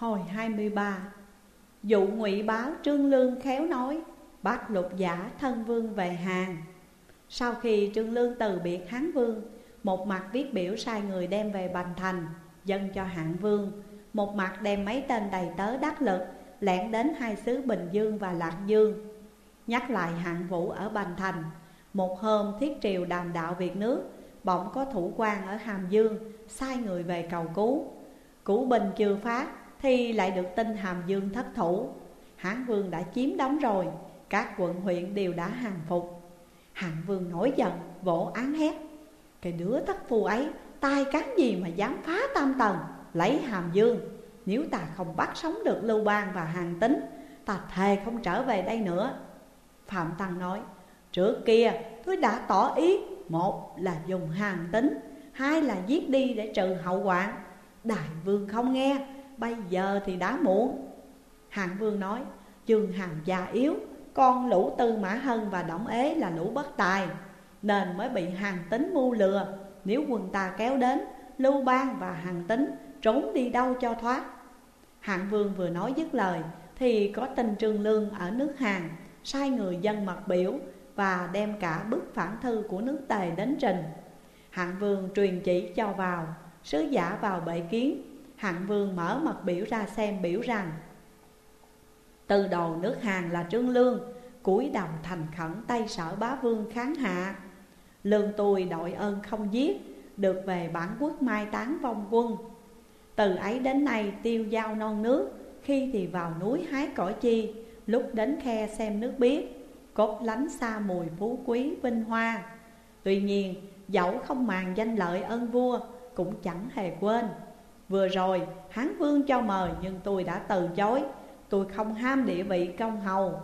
Hồi 23 Dụ ngụy báo Trương Lương khéo nói Bắt lục giả thân vương về hàng. Sau khi Trương Lương từ biệt Hán Vương, Một mặt viết biểu sai người đem về Bành Thành dân cho hạng vương. Một mặt đem mấy tên đầy tớ đắc lực Lẹn đến hai xứ Bình Dương và Lạc Dương. Nhắc lại hạng vũ ở Bành Thành, Một hôm thiết triều đàm đạo Việt nước, Bỗng có thủ quan ở Hàm Dương, Sai người về cầu cứu. Cũ Bình chưa phát thì lại được tin Hàm Dương thất thủ. Hán Vương đã chiếm đóng rồi, Các quận huyện đều đã hàng phục. Hạng Vương nổi giận, vỗ án hét. Cái đứa thất phu ấy, Tai cán gì mà dám phá tam tầng, Lấy Hàm Dương. Nếu ta không bắt sống được Lưu Bang và Hàng Tính Ta thề không trở về đây nữa. Phạm Tăng nói, Trước kia, tôi đã tỏ ý, Một là dùng hàng tính Hai là giết đi để trừ hậu hoạn. Đại vương không nghe Bây giờ thì đã muộn. Hạng vương nói Dương hàm già yếu, Con lũ tư mã hân và động ế là lũ bất tài, Nên mới bị hàng tính mưu lừa. Nếu quân ta kéo đến, Lưu bang và hàng tính Trốn đi đâu cho thoát? Hạng vương vừa nói dứt lời, Thì có tin trương lương ở nước Hàn, Sai người dân mật biểu Và đem cả bức phản thư của nước Tề đến trình. Hạng vương truyền chỉ cho vào, Sứ giả vào bệ kiến Hạng vương mở mật biểu ra xem biểu rằng, Từ đầu nước Hàn là Trương Lương cúi đầu thành khẩn tay sở bá vương kháng hạ. Lương tôi đội ơn không giết, Được về bản quốc mai tán vong quân. Từ ấy đến nay tiêu giao non nước, Khi thì vào núi hái cỏ chi, Lúc đến khe xem nước biếc, Cốt lánh xa mùi phú quý vinh hoa. Tuy nhiên, dẫu không màng danh lợi ơn vua, Cũng chẳng hề quên. Vừa rồi, Hán Vương cho mời, nhưng tôi đã từ chối. Tôi không ham địa vị công hầu.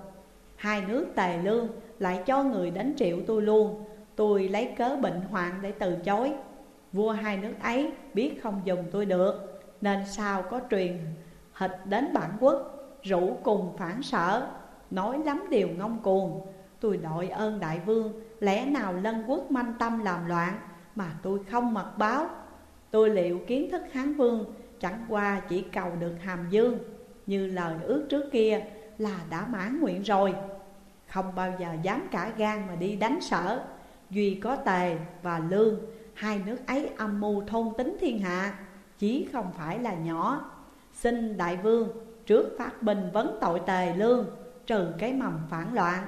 Hai nước tề lương, lại cho người đến triệu tôi luôn. Tôi lấy cớ bệnh hoạn để từ chối. Vua hai nước ấy biết không dùng tôi được, Nên sao có truyền hịch đến bản quốc, Rủ cùng phản sở. Nói lắm điều ngông cuồng. Tôi đội ơn đại vương, Lẽ nào lân quốc manh tâm làm loạn, Mà tôi không mật báo? Tôi liệu kiến thức Hán Vương Chẳng qua chỉ cầu được hàm dương, Như lời ước trước kia là đã mãn nguyện rồi. Không bao giờ dám cả gan mà đi đánh sở, Duy có tề và lương, Hai nước ấy âm mưu thôn tính thiên hạ, Chí không phải là nhỏ. Xin đại vương trước phát bình vấn tội tề lương, Trừ cái mầm phản loạn,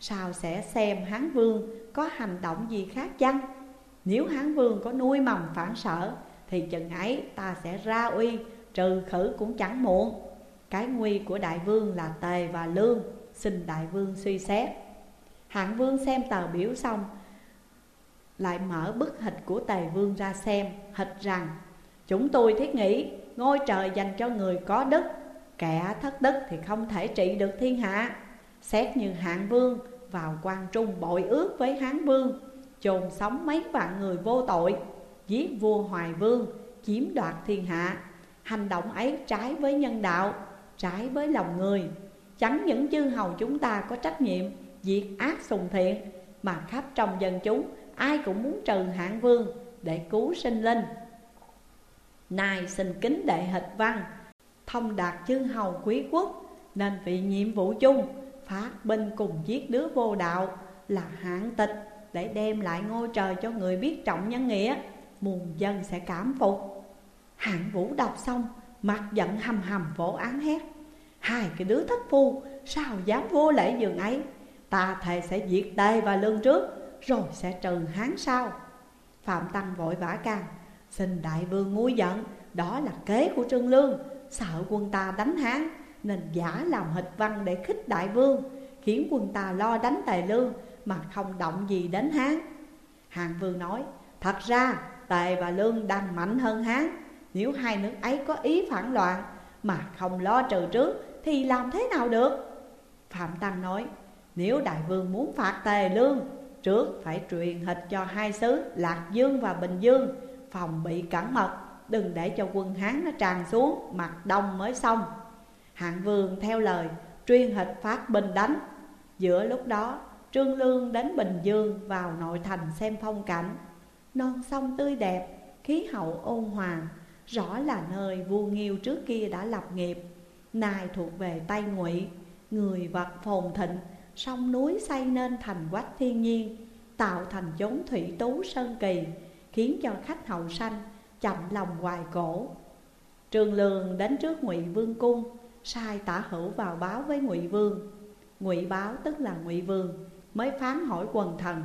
Sao sẽ xem Hán Vương có hành động gì khác chăng? Nếu Hán Vương có nuôi mầm phản sở thì chừng ấy ta sẽ ra uy, Trừ khử cũng chẳng muộn. Cái nguy của đại vương là tề và lương, Xin đại vương suy xét. Hạng vương xem tờ biểu xong, Lại mở bức hịch của tề vương ra xem, Hịch rằng, Chúng tôi thiết nghĩ, ngôi trời dành cho người có đức, Kẻ thất đức thì không thể trị được thiên hạ. Xét như hạng vương vào quan trung bội ước với hán vương chôn sống mấy vạn người vô tội giết vua hoài vương chiếm đoạt thiên hạ. Hành động ấy trái với nhân đạo, trái với lòng người. Chẳng những chư hầu chúng ta có trách nhiệm diệt ác sùng thiện, mà khắp trong dân chúng ai cũng muốn trừ hạng vương để cứu sinh linh. Nay xin kính đệ hịch văn, thông đạt chư hầu quý quốc nên vì nhiệm vụ chung phát binh cùng giết đứa vô đạo là hạng tịch để đem lại ngôi trời cho người biết trọng nhân nghĩa muôn dân sẽ cảm phục. Hạng vũ đọc xong, mặt giận hầm hầm vỗ án hét. Hai cái đứa thất phu, sao dám vô lễ giường ấy? Ta thề sẽ diệt tề và lương trước, rồi sẽ trừ hán sau. Phạm tăng vội vã can xin đại vương nguôi giận, đó là kế của trương lương, sợ quân ta đánh hán, nên giả làm hịch văn để khích đại vương, Khiến quân ta lo đánh tài lương Mà không động gì đến Hán. Hạng vương nói, Thật ra Tề và Lương đang mạnh hơn Hán. Nếu hai nước ấy có ý phản loạn Mà không lo trừ trước, Thì làm thế nào được? Phạm Tăng nói, Nếu đại vương muốn phạt Tề Lương, Trước phải truyền hịch cho hai xứ Lạc Dương và Bình Dương, Phòng bị cẩn mật, Đừng để cho quân Hán nó tràn xuống, Mặt đông mới xong. Hạng vương theo lời, Truyền hịch phát binh đánh. Giữa lúc đó, Trương Lương đến Bình Dương vào nội thành xem phong cảnh. Non sông tươi đẹp, khí hậu ôn hòa Rõ là nơi vua Nghiêu trước kia đã lập nghiệp. Nay thuộc về Tây Ngụy Người vật phồn thịnh Sông núi xây nên thành quách thiên nhiên Tạo thành chốn thủy tú sơn kỳ Khiến cho khách hậu sanh chậm lòng hoài cổ. Trường Lương đến trước Ngụy Vương cung Sai tả hữu vào báo với Ngụy Vương. Ngụy báo tức là Ngụy Vương Mới phán hỏi quần thần.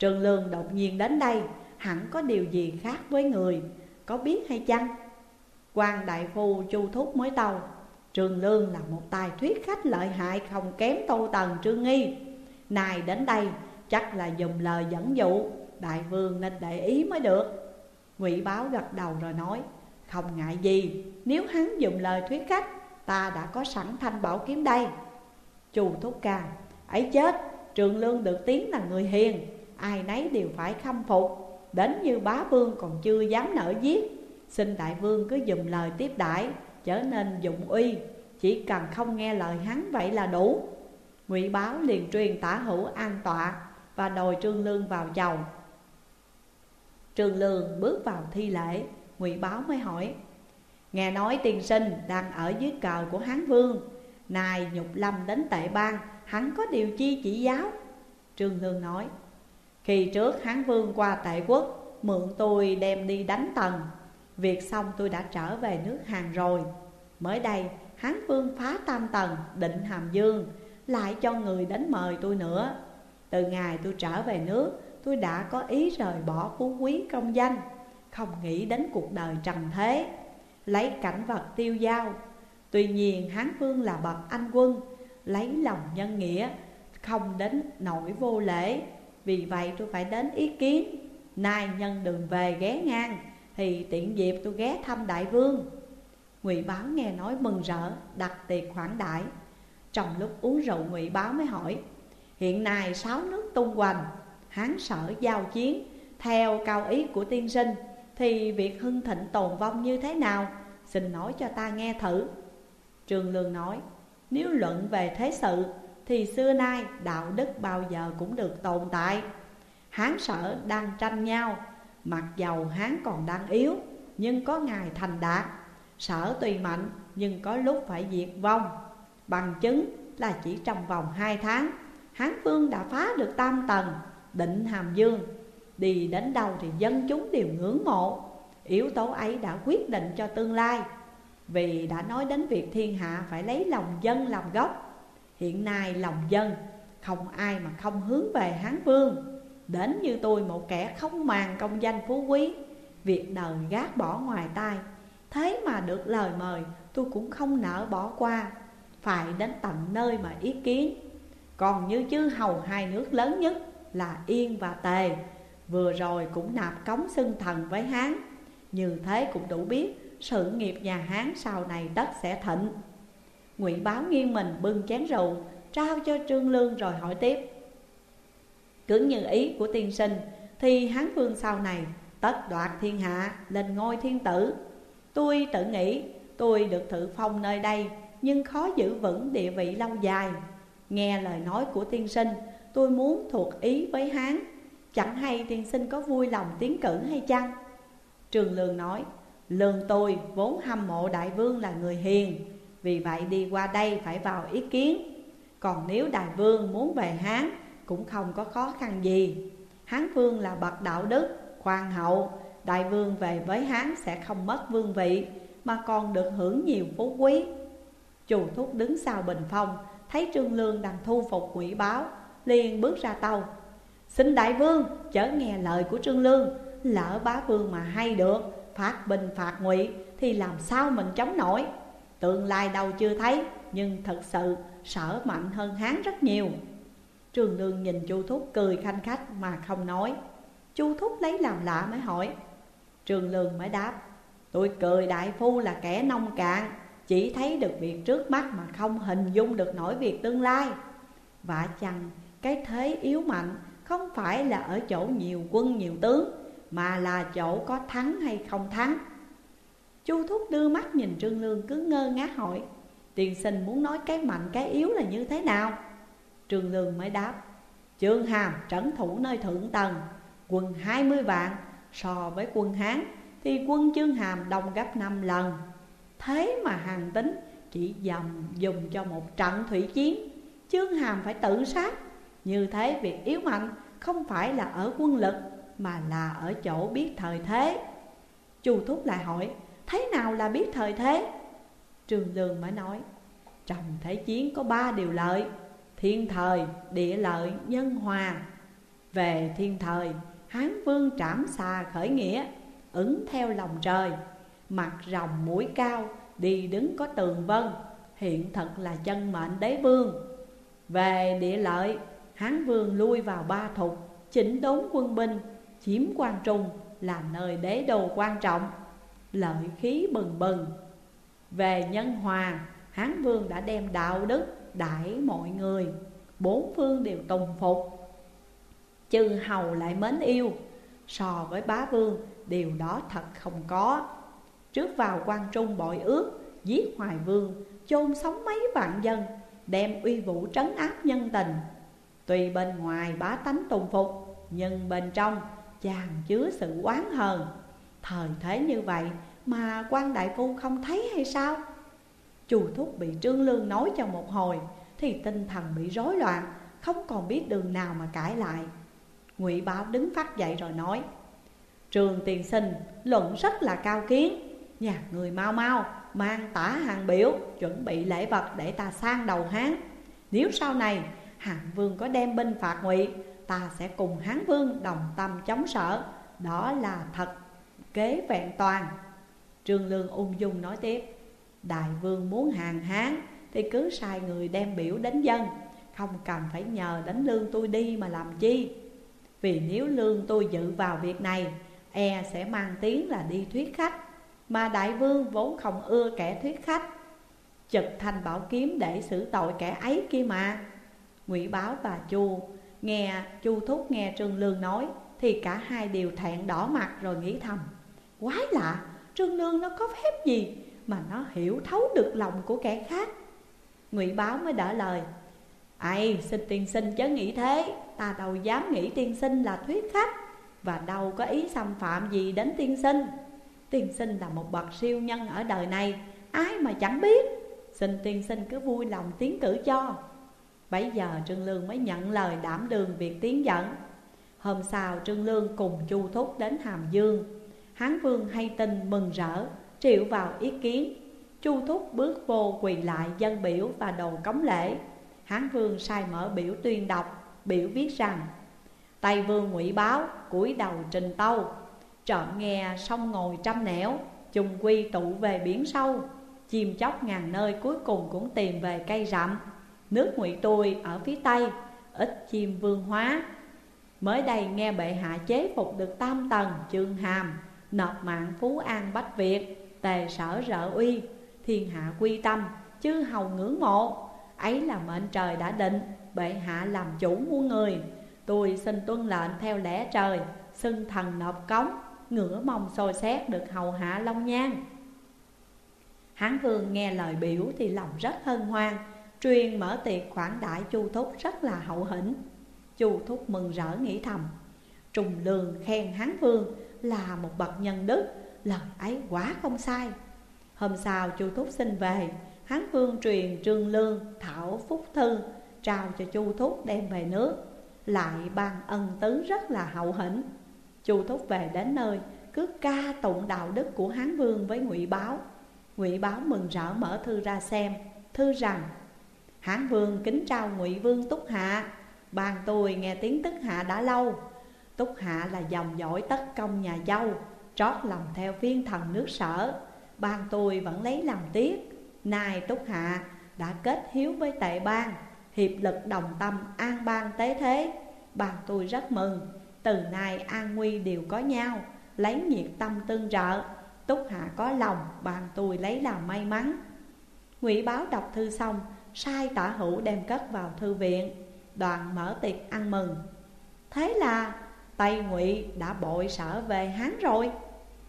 Trường Lương đột nhiên đến đây, Hẳn có điều gì khác với người, Có biết hay chăng? Quan đại phu chu thúc mới tàu Trường Lương là một tài thuyết khách lợi hại Không kém tô tần trương nghi. Này đến đây, chắc là dùng lời dẫn dụ, Đại vương nên để ý mới được. Ngụy báo gật đầu rồi nói, Không ngại gì, Nếu hắn dùng lời thuyết khách, Ta đã có sẵn thanh bảo kiếm đây. Chu thúc ca, ấy chết Trường Lương được tiếng là người hiền Ai nấy đều phải khâm phục. Đến như bá vương còn chưa dám nở giết Xin đại vương cứ dùng lời tiếp đãi Trở nên dụng uy. Chỉ cần không nghe lời hắn vậy là đủ. Ngụy báo liền truyền tả hữu an tọa Và đòi Trương Lương vào chầu. Trương Lương bước vào thi lễ, Ngụy báo mới hỏi, Nghe nói tiên sinh đang ở dưới cờ của Hán Vương Này nhục lâm đến tệ bang, Hắn có điều chi chỉ giáo? Trương Lương nói khi trước Hán Vương qua tệ quốc, Mượn tôi đem đi đánh tần. Việc xong tôi đã trở về nước Hàn rồi. Mới đây, Hán Vương phá tam tần, định Hàm Dương, Lại cho người đến mời tôi nữa. Từ ngày tôi trở về nước, Tôi đã có ý rời bỏ phú quý công danh, Không nghĩ đến cuộc đời trần thế. Lấy cảnh vật tiêu giao. Tuy nhiên Hán Vương là bậc anh quân, Lấy lòng nhân nghĩa, Không đến nỗi vô lễ. Vì vậy tôi phải đến ý kiến. Nay nhân đường về ghé ngang, Thì tiện dịp tôi ghé thăm đại vương. Ngụy Báo nghe nói mừng rỡ, Đặt tiệc khoản đại Trong lúc uống rượu Ngụy Báo mới hỏi, Hiện nay sáu nước tung hoành, Hán sở giao chiến, Theo cao ý của tiên sinh, Thì việc hưng thịnh tồn vong như thế nào? Xin nói cho ta nghe thử. Trường Lương nói, Nếu luận về thế sự thì xưa nay, đạo đức bao giờ cũng được tồn tại. Hán sở đang tranh nhau. Mặc dầu Hán còn đang yếu, Nhưng có ngày thành đạt. Sở tùy mạnh, nhưng có lúc phải diệt vong. Bằng chứng là chỉ trong vòng hai tháng, Hán Vương đã phá được tam tầng Định Hàm Dương. Đi đến đâu thì dân chúng đều ngưỡng mộ. Yếu tố ấy đã quyết định cho tương lai. Vì đã nói đến việc thiên hạ phải lấy lòng dân làm gốc Hiện nay lòng dân, không ai mà không hướng về Hán Vương. Đến như tôi, một kẻ không màng công danh phú quý, Việc đời gác bỏ ngoài tai. Thế mà được lời mời, tôi cũng không nỡ bỏ qua. Phải đến tận nơi mà ý kiến. Còn như chư hầu hai nước lớn nhất là Yên và Tề, Vừa rồi cũng nạp cống xưng thần với Hán. Như thế cũng đủ biết, sự nghiệp nhà Hán sau này đất sẽ thịnh. Ngụy Báo nghiêng mình bưng chén rượu, Trao cho Trương Lương rồi hỏi tiếp. Cứ như ý của tiên sinh, Thì Hán Vương sau này tất đoạt thiên hạ lên ngôi thiên tử. Tôi tự nghĩ tôi được thử phong nơi đây, Nhưng khó giữ vững địa vị lâu dài. Nghe lời nói của tiên sinh, Tôi muốn thuộc ý với Hán. Chẳng hay tiên sinh có vui lòng tiến cử hay chăng? Trường Lương nói, Lương tôi vốn hâm mộ đại vương là người hiền vì vậy đi qua đây phải vào ý kiến. Còn nếu đại vương muốn về Hán cũng không có khó khăn gì. Hán vương là bậc đạo đức, khoan hậu. Đại vương về với Hán sẽ không mất vương vị Mà còn được hưởng nhiều phú quý. Chù thúc đứng sau bình phong Thấy Trương Lương đang thu phục quỷ báo liền bước ra tàu. Xin đại vương chớ nghe lời của Trương Lương. Lỡ bá vương mà hay được Phạt bình phạt ngụy Thì làm sao mình chống nổi? Tương lai đâu chưa thấy, Nhưng thật sự sở mạnh hơn Hán rất nhiều. Trường Lương nhìn Chu Thúc cười khanh khách mà không nói. Chu Thúc lấy làm lạ mới hỏi. Trường Lương mới đáp, Tôi cười đại phu là kẻ nông cạn, Chỉ thấy được việc trước mắt mà không hình dung được nổi việc tương lai. Và chăng cái thế yếu mạnh không phải là ở chỗ nhiều quân nhiều tướng, Mà là chỗ có thắng hay không thắng. Chu Thúc đưa mắt nhìn Trương Lương cứ ngơ ngác hỏi, Tiền sinh muốn nói cái mạnh, cái yếu là như thế nào? Trương Lương mới đáp Trương Hàm trấn thủ nơi thượng tầng Quân 20 vạn, So với quân Hán Thì quân trương Hàm đông gấp 5 lần. Thế mà hàng tính chỉ dầm dùng cho một trận thủy chiến trương Hàm phải tự sát. Như thế việc yếu mạnh không phải là ở quân lực Mà là ở chỗ biết thời thế. Chu Thúc lại hỏi Thế nào là biết thời thế? Trường Lương mới nói Trong thế chiến có ba điều lợi Thiên thời, địa lợi, nhân hòa. Về thiên thời Hán vương trảm xà khởi nghĩa Ứng theo lòng trời. Mặt rồng mũi cao Đi đứng có tường vân Hiện thật là chân mệnh đế vương. Về địa lợi Hán vương lui vào ba thục Chỉnh đốn quân binh Chiếm quan trung Là nơi đế đồ quan trọng. Lợi khí bừng bừng. Về nhân hòa, Hán vương đã đem đạo đức đãi mọi người. Bốn phương đều tùng phục. Chư hầu lại mến yêu. So với bá vương, Điều đó thật không có. Trước vào quan trung bội ước, Giết hoài vương, chôn sống mấy vạn dân, Đem uy vũ trấn áp nhân tình. Tuy bên ngoài bá tánh tùng phục, Nhưng bên trong chàng chứa sự oán hờn. Thời thế như vậy mà quan đại phu không thấy hay sao? Chu thúc bị trương lương nói cho một hồi, Thì tinh thần bị rối loạn, Không còn biết đường nào mà cãi lại. Ngụy Bảo đứng phát dậy rồi nói, Trường tiền sinh, luận rất là cao kiến. Nhà người mau mau, mang tả hàng biểu, Chuẩn bị lễ vật để ta sang đầu Hán. Nếu sau này Hạng vương có đem binh phạt ngụy, Ta sẽ cùng Hán vương đồng tâm chống sở. Đó là thật kế vẹn toàn. Trương Lương ung dung nói tiếp, Đại vương muốn hàng Hán Thì cứ sai người đem biểu đến dân, Không cần phải nhờ đánh lương tôi đi mà làm chi. Vì nếu lương tôi dự vào việc này E sẽ mang tiếng là đi thuyết khách, Mà đại vương vốn không ưa kẻ thuyết khách. Trực thành bảo kiếm để xử tội kẻ ấy kia mà. Ngụy Báo và Chu, Nghe Chu Thúc nghe Trương Lương nói Thì cả hai đều thẹn đỏ mặt rồi nghĩ thầm. Quái lạ, Trương Lương nó có phép gì Mà nó hiểu thấu được lòng của kẻ khác? Ngụy Báo mới đỡ lời. Ai, xin tiên sinh chớ nghĩ thế. Ta đâu dám nghĩ tiên sinh là thuyết khách Và đâu có ý xâm phạm gì đến tiên sinh. Tiên sinh là một bậc siêu nhân ở đời này. Ai mà chẳng biết? Xin tiên sinh cứ vui lòng tiến cử cho. Bấy giờ Trương Lương mới nhận lời đảm đường việc tiến dẫn. Hôm sau Trương Lương cùng Chu Thúc đến Hàm Dương. Hán vương hay tin mừng rỡ, Triệu vào ý kiến. Chu thúc bước vô quỳ lại dân biểu và đồ cống lễ. Hán vương sai mở biểu tuyên đọc, Biểu viết rằng, Tây vương ngụy báo, cúi đầu trình tâu. Trộm nghe sông ngồi trăm nẻo trùng quy tụ về biển sâu. Chim chóc ngàn nơi cuối cùng cũng tìm về cây rậm. Nước ngụy tôi ở phía tây, Ít chim vương hóa. Mới đây nghe bệ hạ chế phục được tam tầng chương hàm. Nộp mạng phú an bách Việt, Tề sở rợ uy, Thiên hạ quy tâm, Chư hầu ngưỡng mộ. Ấy là mệnh trời đã định, Bệ hạ làm chủ muôn người. Tôi xin tuân lệnh theo lẽ trời, Xưng thần nộp cống, Ngửa mong soi xét được hầu hạ long nhan Hán vương nghe lời biểu thì lòng rất hân hoan, Truyền mở tiệc khoản đại chu thúc rất là hậu hĩnh. Chu thúc mừng rỡ nghĩ thầm, Trùng lường khen Hán vương là một bậc nhân đức Lời ấy quá không sai. Hôm sau chu Thúc xin về, Hán vương truyền trương lương, thảo phúc thư, Trao cho chu Thúc đem về nước. Lại ban ân tứ rất là hậu hĩnh. Chu Thúc về đến nơi, Cứ ca tụng đạo đức của Hán vương với ngụy Báo. Ngụy Báo mừng rỡ mở thư ra xem, Thư rằng, Hán vương kính trao ngụy vương túc hạ bàn tôi nghe tiếng tức hạ đã lâu. Túc Hạ là dòng dõi tất công nhà dâu, Trót lòng theo viên thần nước sở. Ban tôi vẫn lấy làm tiếc. Nay Túc Hạ đã kết hiếu với tệ ban Hiệp lực đồng tâm an ban tế thế. Ban tôi rất mừng, Từ nay an nguy đều có nhau, Lấy nhiệt tâm tương trợ. Túc Hạ có lòng, Ban tôi lấy làm may mắn. Ngụy báo đọc thư xong, Sai tả hữu đem cất vào thư viện. Đoàn mở tiệc ăn mừng. Thế là Tây Ngụy đã bội sở về Hán rồi.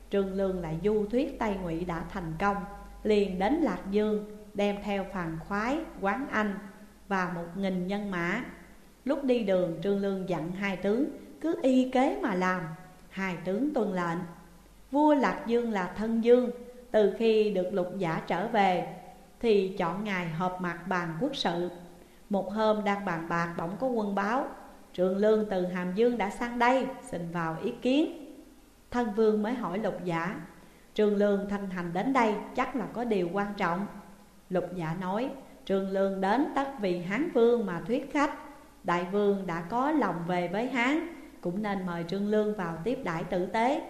Trương Lương lại du thuyết Tây Ngụy đã thành công Liền đến Lạc Dương Đem theo phàn khoái, quán anh Và một nghìn nhân mã. Lúc đi đường Trương Lương dặn hai tướng Cứ y kế mà làm Hai tướng tuân lệnh. Vua Lạc Dương là thân dương Từ khi được lục giả trở về Thì chọn ngày họp mặt bàn quốc sự. Một hôm đang bàn bạc bỗng có quân báo Trường lương từ Hàm Dương đã sang đây, Xin vào ý kiến. Thân vương mới hỏi lục giả Trường lương thân hành đến đây chắc là có điều quan trọng. Lục giả nói Trường lương đến tất vì Hán vương mà thuyết khách. Đại vương đã có lòng về với Hán, Cũng nên mời Trương Lương vào tiếp đại tử tế.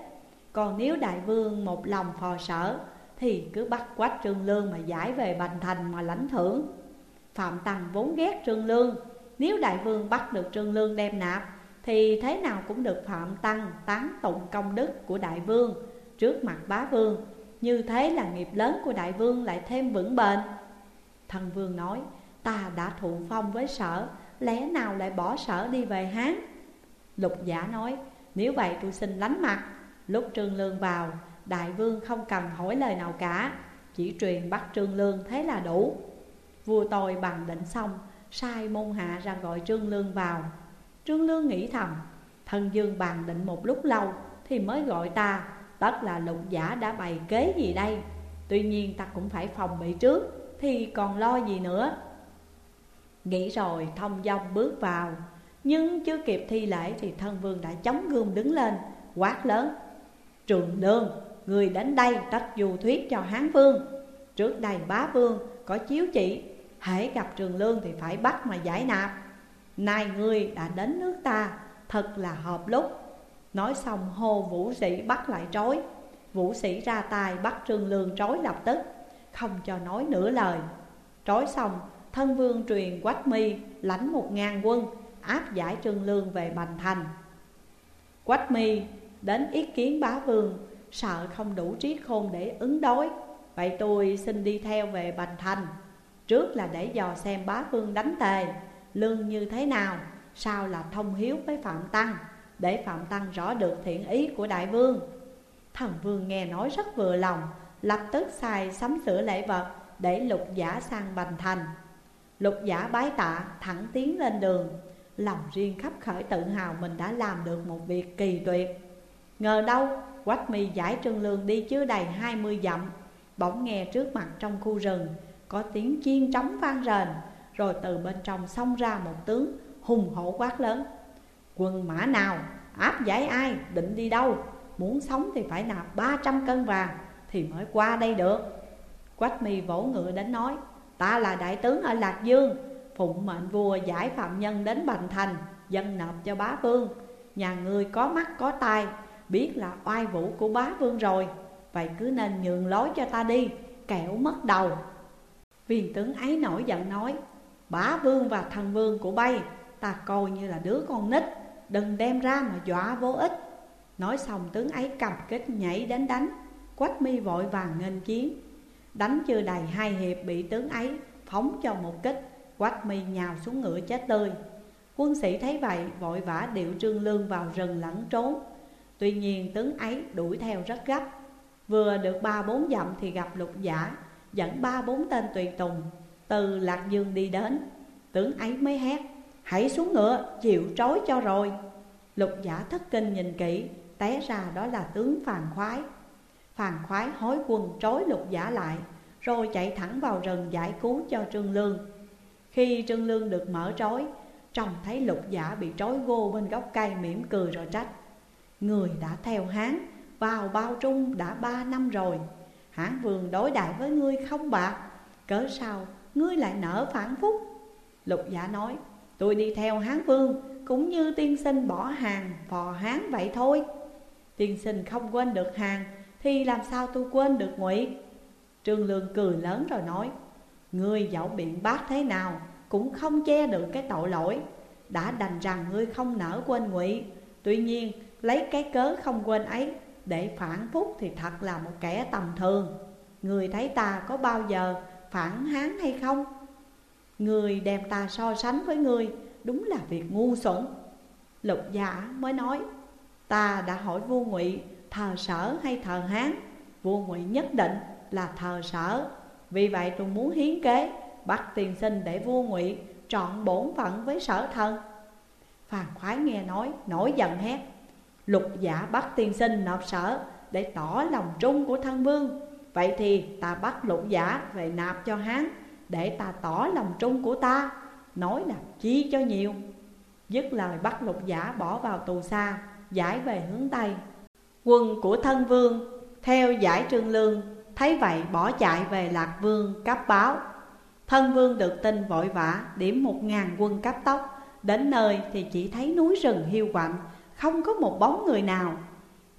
Còn nếu đại vương một lòng phò sở, Thì cứ bắt quách Trương Lương mà giải về Bành Thành mà lãnh thưởng. Phạm Tăng vốn ghét Trương Lương nếu đại vương bắt được Trương Lương đem nạp, Thì thế nào cũng được Phạm Tăng, tán tụng công đức của đại vương Trước mặt bá vương. Như thế là nghiệp lớn của đại vương lại thêm vững bền. Thần vương nói, Ta đã thụ phong với sở, Lẽ nào lại bỏ sở đi về Hán? Lục giả nói, Nếu vậy tôi xin lánh mặt. Lúc Trương Lương vào, Đại vương không cần hỏi lời nào cả, Chỉ truyền bắt Trương Lương thế là đủ. Vua tôi bằng định xong Sai môn hạ ra gọi Trương Lương vào. Trương Lương nghĩ thầm Thần dương bàn định một lúc lâu Thì mới gọi ta Tất là lục giả đã bày kế gì đây? Tuy nhiên ta cũng phải phòng bị trước Thì còn lo gì nữa? Nghĩ rồi thông dong bước vào Nhưng chưa kịp thi lễ thì thân vương đã chống gươm đứng lên Quát lớn Trường lương, người đến đây tất dù thuyết cho Hán vương. Trước đây bá vương có chiếu chỉ Hãy gặp trường lương thì phải bắt mà giải nạp. Nay ngươi đã đến nước ta, Thật là hợp lúc. Nói xong hô vũ sĩ bắt lại trói. Vũ sĩ ra tay bắt trương lương trói lập tức, Không cho nói nửa lời. Trói xong, thân vương truyền quách mi lãnh một ngàn quân, áp giải trương lương về bành thành. Quách mi đến ý kiến bá vương, sợ không đủ trí khôn để ứng đối. Vậy tôi xin đi theo về bành thành trước là để dò xem bá vương đánh tề lương như thế nào? Sau là thông hiếu với phạm tăng, để phạm tăng rõ được thiện ý của đại vương. Thần vương nghe nói rất vừa lòng, lập tức sai sắm sửa lễ vật để lục giả sang bành thành. Lục giả bái tạ, thẳng tiến lên đường. Lòng riêng khắp khởi tự hào mình đã làm được một việc kỳ tuyệt. Ngờ đâu, Quách mi giải trương lương đi chưa đầy hai mươi dặm, Bỗng nghe trước mặt trong khu rừng có tiếng chiên trống vang rền, Rồi từ bên trong xông ra một tướng hùng hổ quát lớn. Quân mã nào, áp giải ai, định đi đâu? Muốn sống thì phải nạp ba trăm cân vàng Thì mới qua đây được. Quách mi vỗ ngựa đến nói, Ta là đại tướng ở Lạc Dương, Phụng mệnh vua giải phạm nhân đến Bành Thành, Dân nộp cho bá vương. Nhà ngươi có mắt, có tai, Biết là oai vũ của bá vương rồi. Vậy cứ nên nhường lối cho ta đi, Kẻo mất đầu. Viên tướng ấy nổi giận nói, Bá vương và thần vương của bay, Ta coi như là đứa con nít, Đừng đem ra mà dọa vô ích. Nói xong tướng ấy cầm kích nhảy đến đánh, Quách mi vội vàng nghênh chiến. Đánh chưa đầy hai hiệp bị tướng ấy phóng cho một kích, Quách mi nhào xuống ngựa chết tươi. Quân sĩ thấy vậy, vội vã điệu trương lương vào rừng lẫn trốn. Tuy nhiên tướng ấy đuổi theo rất gấp. Vừa được ba bốn dặm thì gặp lục giả Dẫn ba bốn tên tùy tùng Từ Lạc Dương đi đến. Tướng ấy mới hét, Hãy xuống ngựa, chịu trói cho rồi. Lục giả thất kinh nhìn kỹ, Té ra đó là tướng phàn khoái. Phàn khoái hối quân trói lục giả lại, Rồi chạy thẳng vào rừng giải cứu cho Trương Lương. Khi Trương Lương được mở trói, Trông thấy lục giả bị trói gô bên gốc cây mỉm cười rồi trách, Người đã theo Hán, vào bao trung đã ba năm rồi Hán vương đối đại với ngươi không bạc Cớ sao? Ngươi lại nở phản phúc? Lục giả nói, Tôi đi theo Hán vương, Cũng như tiên sinh bỏ hàng, phò Hán vậy thôi. Tiên sinh không quên được hàng, thì làm sao tôi quên được ngụy? Trương Lương cười lớn rồi nói, Ngươi dẫu biện bác thế nào, Cũng không che được cái tội lỗi. Đã đành rằng ngươi không nỡ quên ngụy. Tuy nhiên, lấy cái cớ không quên ấy để phản phúc thì thật là một kẻ tầm thường. Người thấy ta có bao giờ phản hán hay không? Người đem ta so sánh với người, Đúng là việc ngu xuẩn. Lục giả mới nói, Ta đã hỏi vua ngụy, thờ sở hay thờ hán? Vua ngụy nhất định là thờ sở. Vì vậy tôi muốn hiến kế, bắt tiền sinh để vua ngụy trọn bổn phận với sở thân phàn khoái nghe nói, nổi giận hét lục giả bắt tiên sinh nộp sở để tỏ lòng trung của thân vương. Vậy thì ta bắt lục giả về nạp cho hắn Để ta tỏ lòng trung của ta. Nói là chi cho nhiều. Dứt lời bắt lục giả bỏ vào tù xa, Giải về hướng Tây. Quân của thân vương Theo giải trương lương, Thấy vậy bỏ chạy về Lạc Vương cấp báo. Thân vương được tin vội vã, Điểm một ngàn quân cấp tốc. Đến nơi thì chỉ thấy núi rừng hiu quạnh không có một bóng người nào.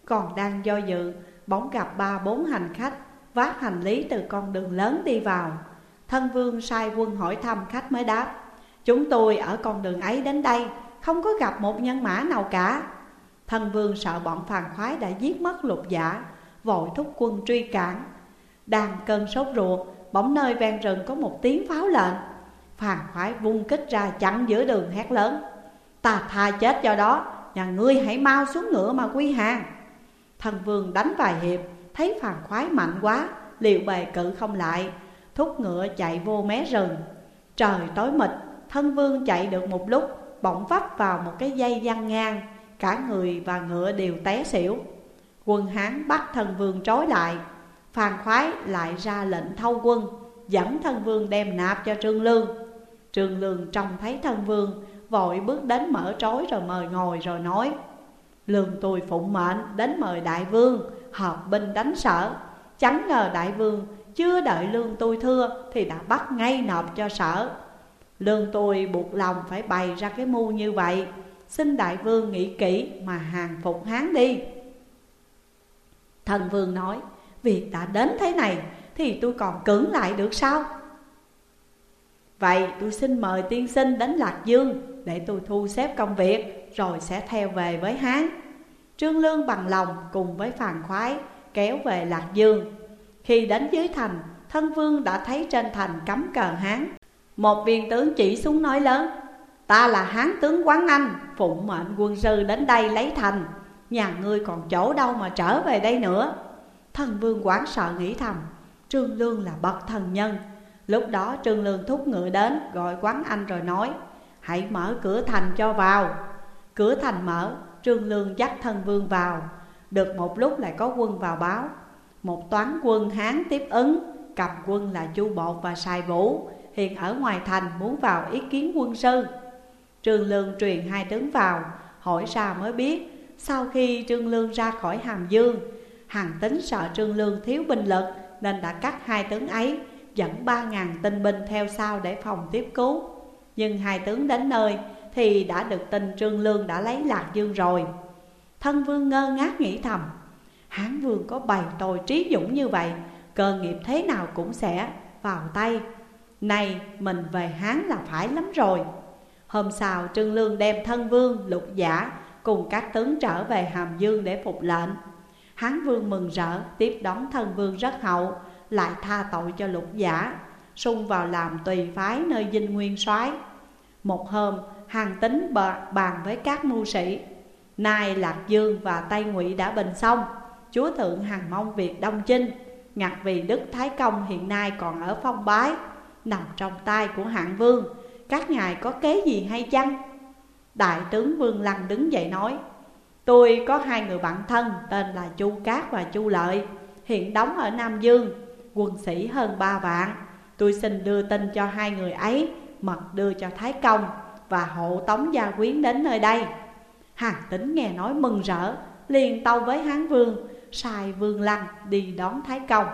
Còn đang do dự, Bỗng gặp ba bốn hành khách Vác hành lý từ con đường lớn đi vào. Thân vương sai quân hỏi thăm khách mới đáp, Chúng tôi ở con đường ấy đến đây, Không có gặp một nhân mã nào cả. Thân vương sợ bọn phàn khoái đã giết mất lục giả, Vội thúc quân truy cản. Đang cơn sốt ruột, Bỗng nơi ven rừng có một tiếng pháo lệnh. Phàn khoái vung kích ra chặn giữa đường hét lớn, Ta tha chết cho đó Nhà ngươi hãy mau xuống ngựa mà quy hàng. Thần vương đánh vài hiệp, Thấy phàn khoái mạnh quá Liệu bề cự không lại, Thúc ngựa chạy vô mé rừng. Trời tối mịt, Thân vương chạy được một lúc, Bỗng vấp vào một cái dây giăng ngang, Cả người và ngựa đều té xỉu. Quân Hán bắt thân vương trói lại, phàn khoái lại ra lệnh thâu quân, Dẫn thân vương đem nạp cho Trương Lương. Trương Lương trông thấy thân vương Vội bước đến mở trói rồi mời ngồi rồi nói Lương tôi phụng mệnh đến mời đại vương Hợp binh đánh sở. Chẳng ngờ đại vương chưa đợi lương tôi thưa Thì đã bắt ngay nộp cho sở. Lương tôi buộc lòng phải bày ra cái mưu như vậy. Xin đại vương nghĩ kỹ mà hàng phục hán đi. Thần vương nói, Việc đã đến thế này Thì tôi còn cưỡng lại được sao? Vậy tôi xin mời tiên sinh đến Lạc Dương. Để tôi thu xếp công việc, Rồi sẽ theo về với Hán. Trương Lương bằng lòng cùng với phàn khoái Kéo về Lạc Dương. Khi đến dưới thành, Thân vương đã thấy trên thành cắm cờ Hán. Một viên tướng chỉ xuống nói lớn, Ta là Hán tướng Quán Anh Phụng mệnh quân sư đến đây lấy thành. Nhà ngươi còn chỗ đâu mà trở về đây nữa? Thân vương quán sợ nghĩ thầm, Trương Lương là bậc thần nhân. Lúc đó Trương Lương thúc ngựa đến, Gọi quán anh rồi nói Hãy mở cửa thành cho vào. Cửa thành mở, Trương Lương dắt thân vương vào. Được một lúc lại có quân vào báo. Một toán quân Hán tiếp ứng. Cầm quân là Chu Bột và Sài Vũ. Hiện ở ngoài thành muốn vào ý kiến quân sư. Trương Lương truyền hai tướng vào, Hỏi ra mới biết. Sau khi Trương Lương ra khỏi Hàm Dương, Hằng tính sợ Trương Lương thiếu binh lực Nên đã cắt hai tướng ấy, Dẫn ba ngàn tinh binh theo sau để phòng tiếp cứu. Nhưng hai tướng đến nơi Thì đã được tin Trương Lương đã lấy Lạc Dương rồi. Thân vương ngơ ngác nghĩ thầm, Hán vương có bày tồi trí dũng như vậy, Cơ nghiệp thế nào cũng sẽ vào tay. Này mình về Hán là phải lắm rồi. Hôm sau Trương Lương đem thân vương lục giả Cùng các tướng trở về Hàm Dương để phục lệnh. Hán vương mừng rỡ, tiếp đón thân vương rất hậu, Lại tha tội cho lục giả. Xung vào làm tùy phái nơi dinh nguyên soái. Một hôm, hàng tính bàn với các mưu sĩ. Nay Lạc Dương và Tây Ngụy đã bình xong, Chúa thượng hàng mong việc đông chinh. Ngặt vì Đức Thái Công hiện nay còn ở phong bái, Nằm trong tay của hạng vương. Các ngài có kế gì hay chăng? Đại tướng Vương Lăng đứng dậy nói, Tôi có hai người bạn thân, tên là Chu Cát và Chu Lợi, Hiện đóng ở Nam Dương, Quân sĩ hơn ba vạn. Tôi xin đưa tin cho hai người ấy, Mật đưa cho Thái Công Và hộ tống gia quyến đến nơi đây. Hàng tính nghe nói mừng rỡ, liền tâu với Hán Vương, Sai Vương Lăng đi đón Thái Công.